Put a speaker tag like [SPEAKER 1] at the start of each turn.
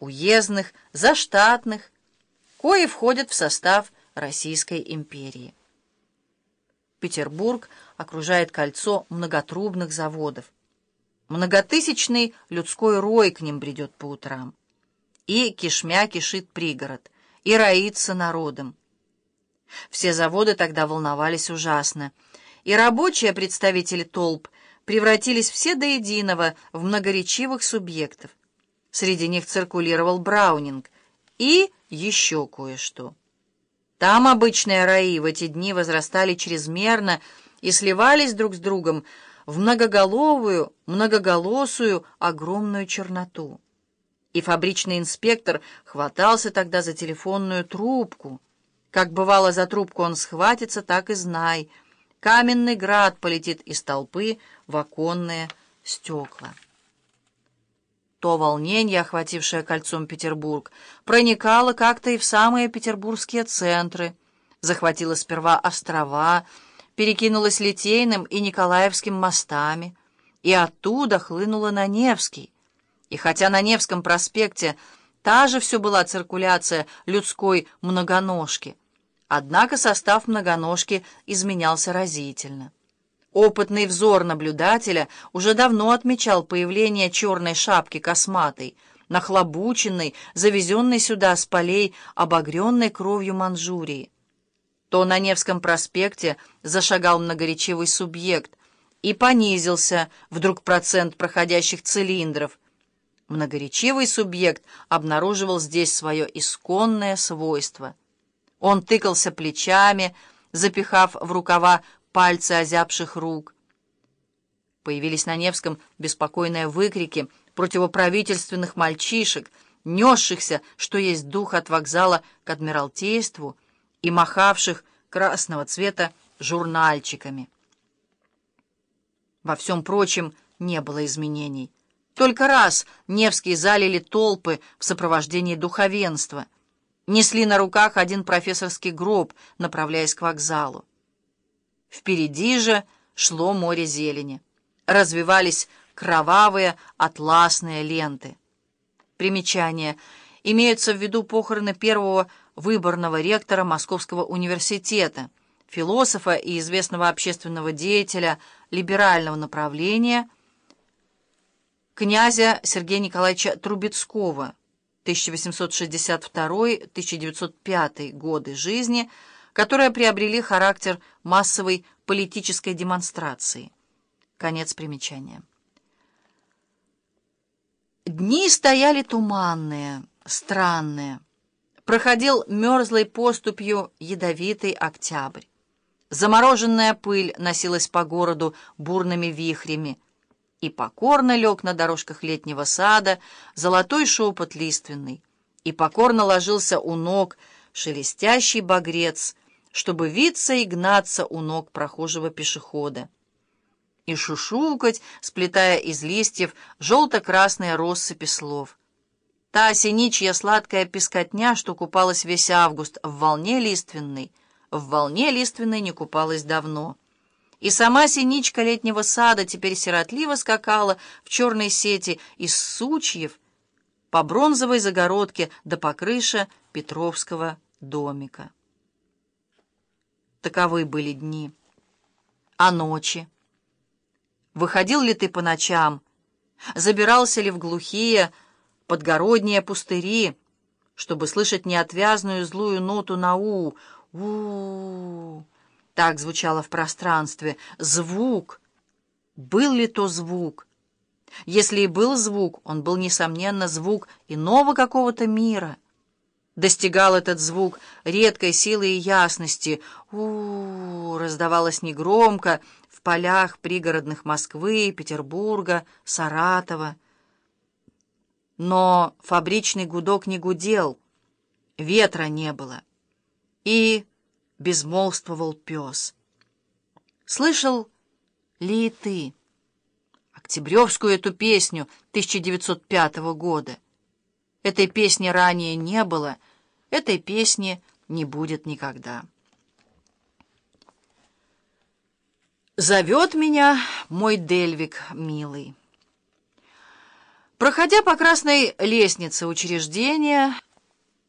[SPEAKER 1] уездных, заштатных, кои входят в состав Российской империи. Петербург окружает кольцо многотрубных заводов. Многотысячный людской рой к ним бредет по утрам. И кишмя кишит пригород, и роится народом. Все заводы тогда волновались ужасно, и рабочие представители толп превратились все до единого в многоречивых субъектов. Среди них циркулировал Браунинг и еще кое-что. Там обычные раи в эти дни возрастали чрезмерно и сливались друг с другом в многоголовую, многоголосую, огромную черноту. И фабричный инспектор хватался тогда за телефонную трубку. Как бывало, за трубку он схватится, так и знай. Каменный град полетит из толпы в оконные стекла. То волнение, охватившее кольцом Петербург, проникало как-то и в самые петербургские центры, захватило сперва острова, перекинулось Литейным и Николаевским мостами, и оттуда хлынуло на Невский. И хотя на Невском проспекте та же все была циркуляция людской многоножки, однако состав многоножки изменялся разительно. Опытный взор наблюдателя уже давно отмечал появление черной шапки косматой, нахлобученной, завезенной сюда с полей, обогренной кровью Манчжурии. То на Невском проспекте зашагал многоречивый субъект и понизился вдруг процент проходящих цилиндров. Многоречивый субъект обнаруживал здесь свое исконное свойство. Он тыкался плечами, запихав в рукава пальцы озябших рук. Появились на Невском беспокойные выкрики противоправительственных мальчишек, несшихся, что есть дух от вокзала к Адмиралтейству, и махавших красного цвета журнальчиками. Во всем прочем не было изменений. Только раз Невский залили толпы в сопровождении духовенства. Несли на руках один профессорский гроб, направляясь к вокзалу. Впереди же шло море зелени. Развивались кровавые атласные ленты. Примечание. Имеются в виду похороны первого выборного ректора Московского университета, философа и известного общественного деятеля либерального направления, князя Сергея Николаевича Трубецкого, 1862-1905 годы жизни, которые приобрели характер массовой политической демонстрации. Конец примечания. Дни стояли туманные, странные. Проходил мерзлой поступью ядовитый октябрь. Замороженная пыль носилась по городу бурными вихрями, и покорно лег на дорожках летнего сада золотой шепот лиственный, и покорно ложился у ног шелестящий багрец, чтобы виться и гнаться у ног прохожего пешехода. И шушукать, сплетая из листьев желто-красные россыпи слов. Та синичья сладкая пескотня, что купалась весь август в волне лиственной, в волне лиственной не купалась давно. И сама синичка летнего сада теперь сиротливо скакала в черной сети из сучьев по бронзовой загородке до по крыше Петровского домика. Таковы были дни. А ночи? Выходил ли ты по ночам? Забирался ли в глухие, подгородние пустыри, чтобы слышать неотвязную злую ноту на «у», у, -у, -у. Так звучало в пространстве. Звук. Был ли то звук? Если и был звук, он был, несомненно, звук иного какого-то мира — достигал этот звук редкой силы и ясности. у, -у, -у раздавалось негромко в полях пригородных Москвы, Петербурга, Саратова. Но фабричный гудок не гудел, ветра не было. И безмолвствовал пес. Слышал ли ты октябревскую эту песню 1905 года? Этой песни ранее не было — Этой песни не будет никогда. Зовет меня мой Дельвик, милый. Проходя по красной лестнице учреждения,